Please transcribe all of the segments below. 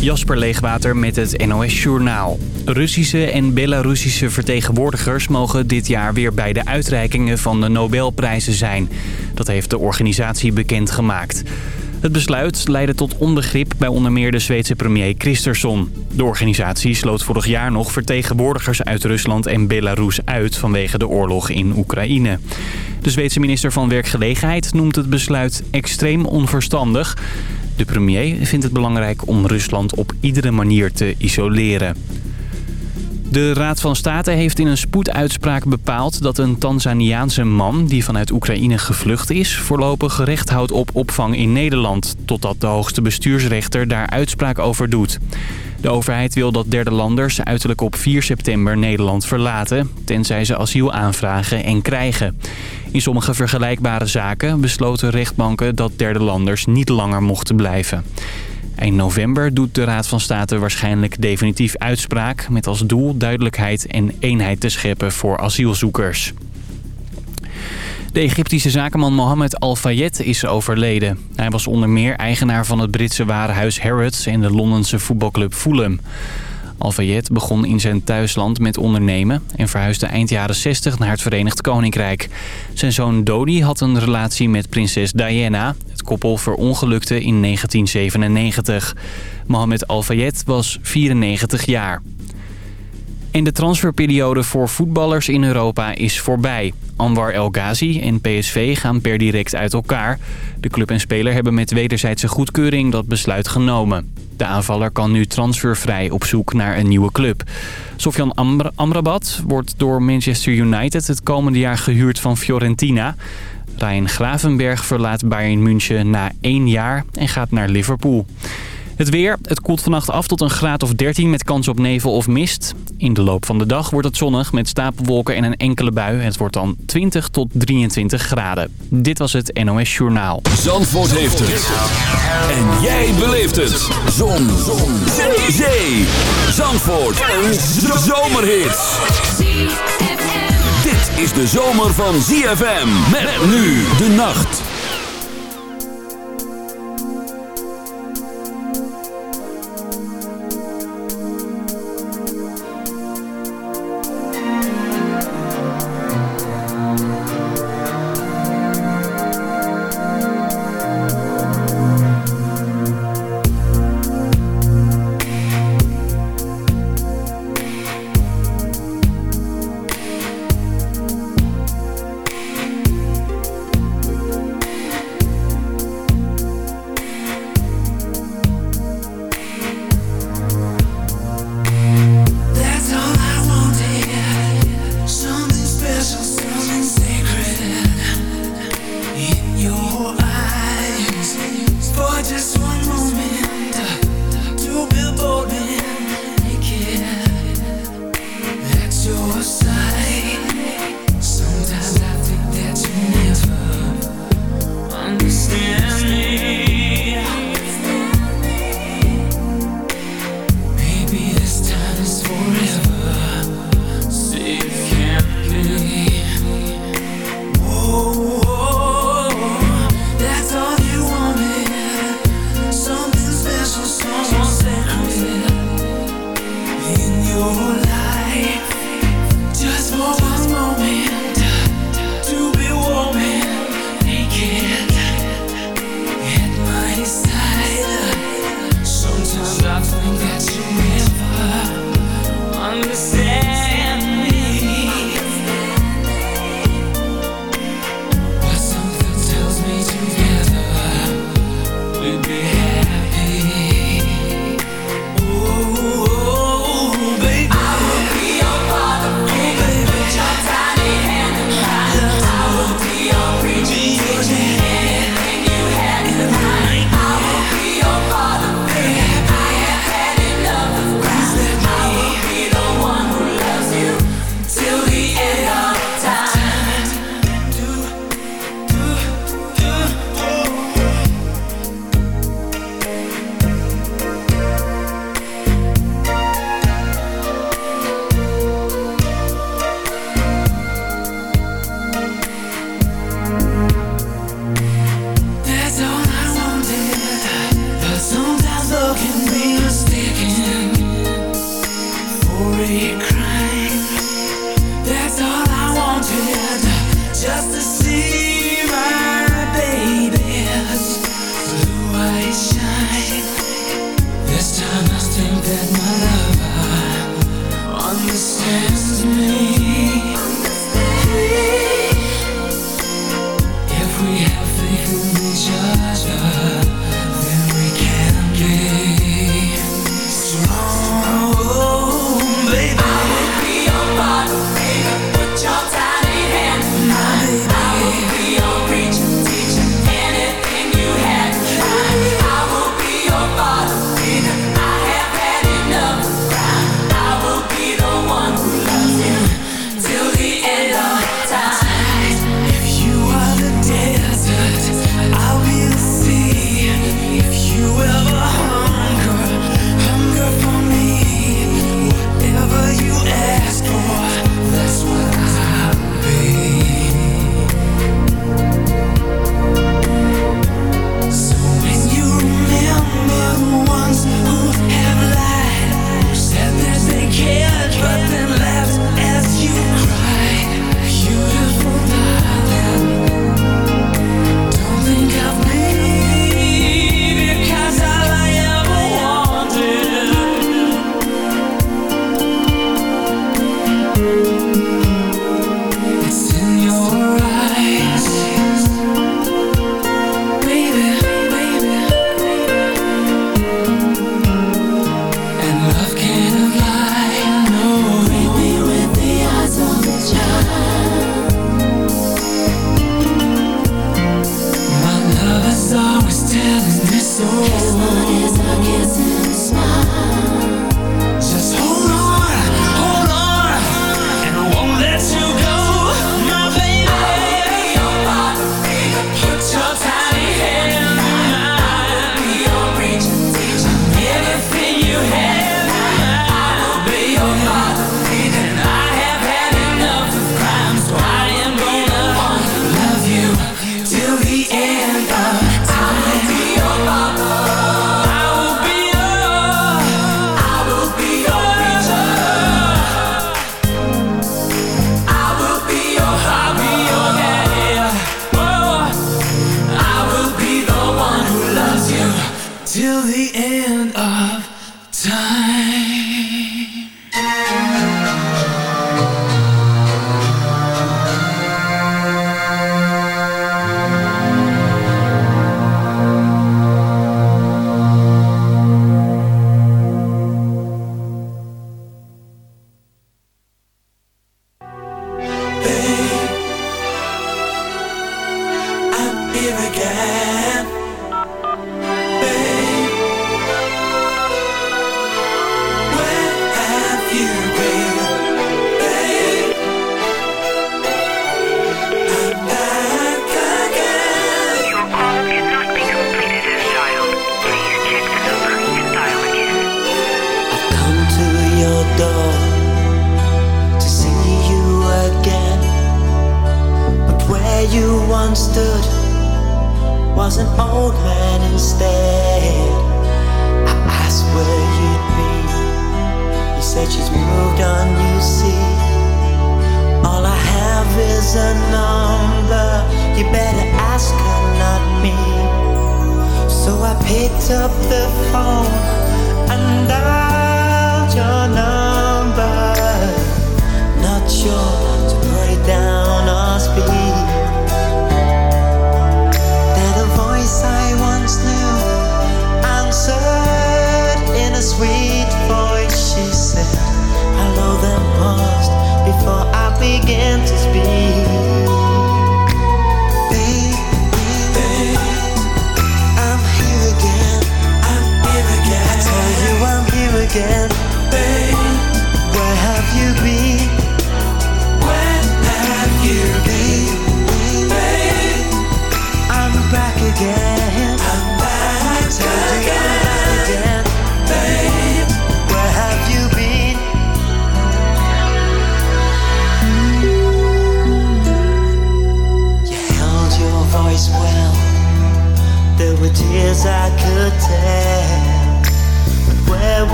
Jasper Leegwater met het NOS Journaal. Russische en Belarussische vertegenwoordigers mogen dit jaar weer bij de uitreikingen van de Nobelprijzen zijn. Dat heeft de organisatie bekendgemaakt. Het besluit leidde tot onbegrip bij onder meer de Zweedse premier Kristersson. De organisatie sloot vorig jaar nog vertegenwoordigers uit Rusland en Belarus uit vanwege de oorlog in Oekraïne. De Zweedse minister van Werkgelegenheid noemt het besluit extreem onverstandig. De premier vindt het belangrijk om Rusland op iedere manier te isoleren. De Raad van State heeft in een spoeduitspraak bepaald dat een Tanzaniaanse man die vanuit Oekraïne gevlucht is... voorlopig recht houdt op opvang in Nederland, totdat de hoogste bestuursrechter daar uitspraak over doet. De overheid wil dat derde landers uiterlijk op 4 september Nederland verlaten... tenzij ze asiel aanvragen en krijgen. In sommige vergelijkbare zaken besloten rechtbanken dat derde landers niet langer mochten blijven. Eind november doet de Raad van State waarschijnlijk definitief uitspraak... met als doel duidelijkheid en eenheid te scheppen voor asielzoekers. De Egyptische zakenman Mohammed Al-Fayed is overleden. Hij was onder meer eigenaar van het Britse warenhuis Harrods en de Londense voetbalclub Fulham. Al-Fayed begon in zijn thuisland met ondernemen en verhuisde eind jaren 60 naar het Verenigd Koninkrijk. Zijn zoon Dodi had een relatie met prinses Diana. Het koppel verongelukte in 1997. Mohammed Al-Fayed was 94 jaar. En de transferperiode voor voetballers in Europa is voorbij. Anwar El Ghazi en PSV gaan per direct uit elkaar. De club en speler hebben met wederzijdse goedkeuring dat besluit genomen. De aanvaller kan nu transfervrij op zoek naar een nieuwe club. Sofjan Amrabat wordt door Manchester United het komende jaar gehuurd van Fiorentina. Ryan Gravenberg verlaat Bayern München na één jaar en gaat naar Liverpool. Het weer. Het koelt vannacht af tot een graad of 13 met kans op nevel of mist. In de loop van de dag wordt het zonnig met stapelwolken en een enkele bui. Het wordt dan 20 tot 23 graden. Dit was het NOS Journaal. Zandvoort heeft het. En jij beleeft het. Zon. Zon. Zee. Zee. Zandvoort. Een zomerhit. Dit is de zomer van ZFM. Met nu de nacht.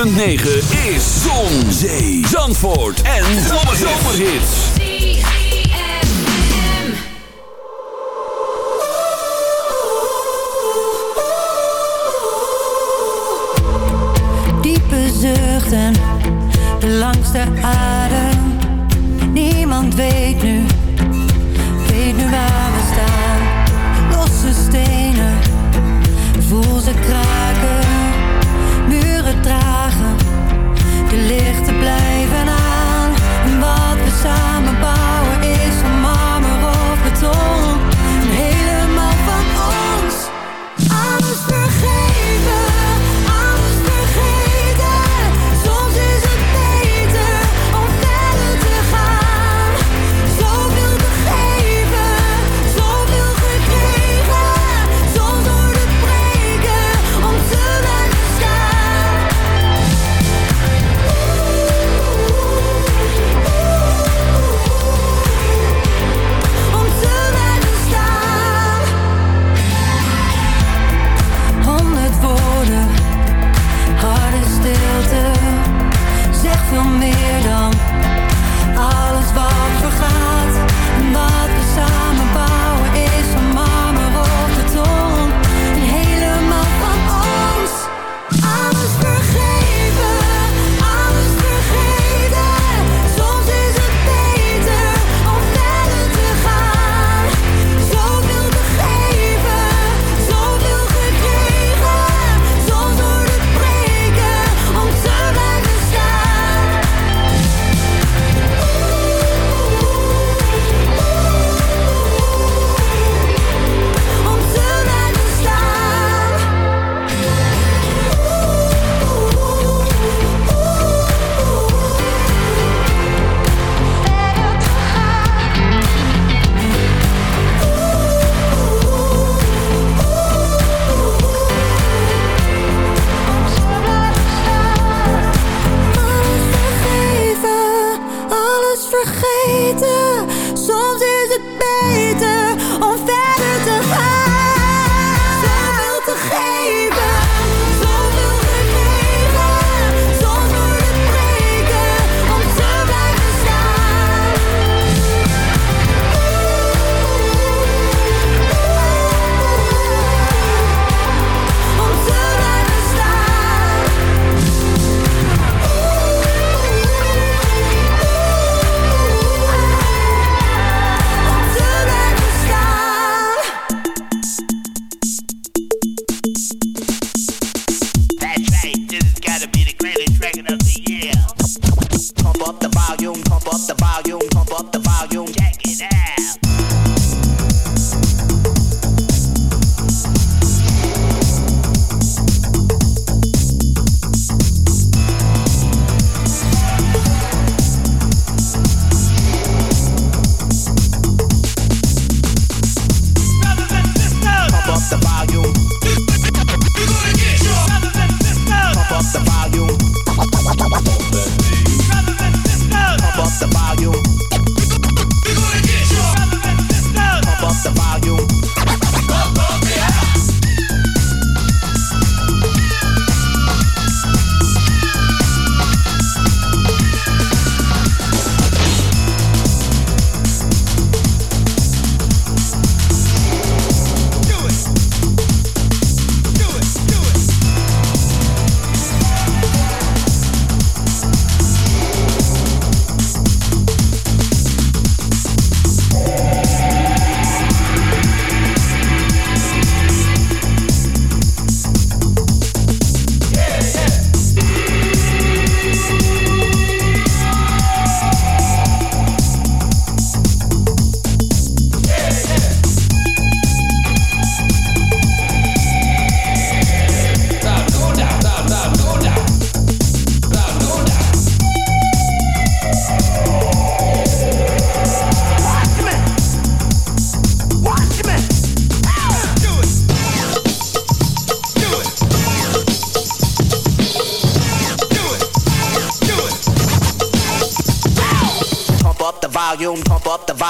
106.9 is Zon, Zee, Zandvoort en Zomerhits. Diepe zuchten, de langste adem. Niemand weet nu, weet nu waar we staan. Losse stenen, voel ze kraken dragen. De lichten blijven.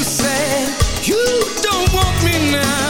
you said you don't want me now.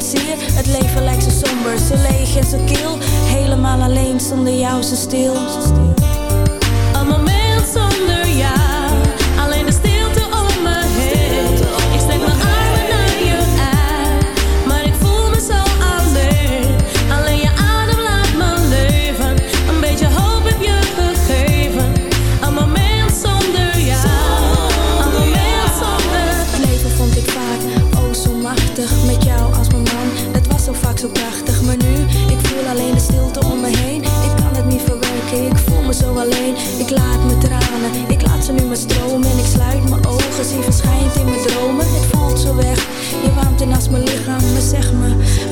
Ontzettend zeer Het leven lijkt zo somber, zo leeg en zo kil. Helemaal alleen zonder jou zo stil. Een moment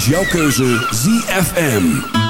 is jouw keuze ZFM.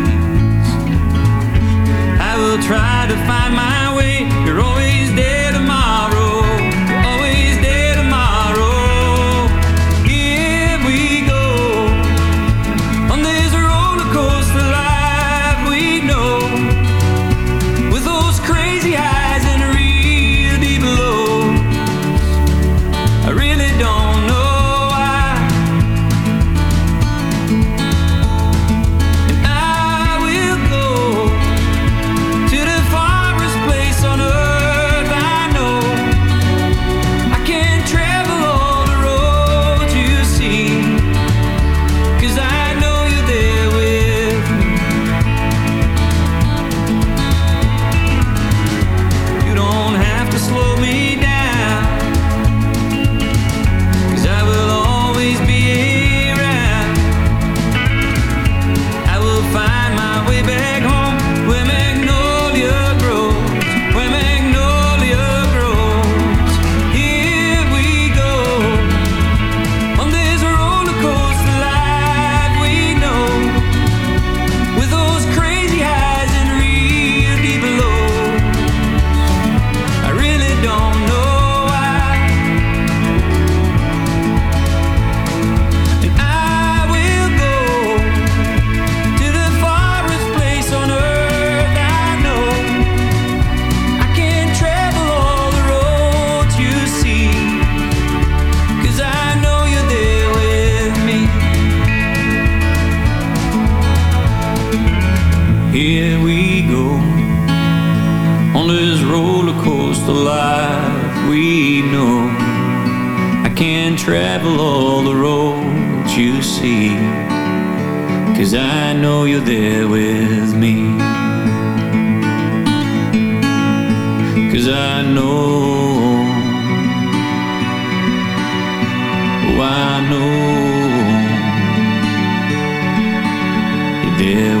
try to find my Eu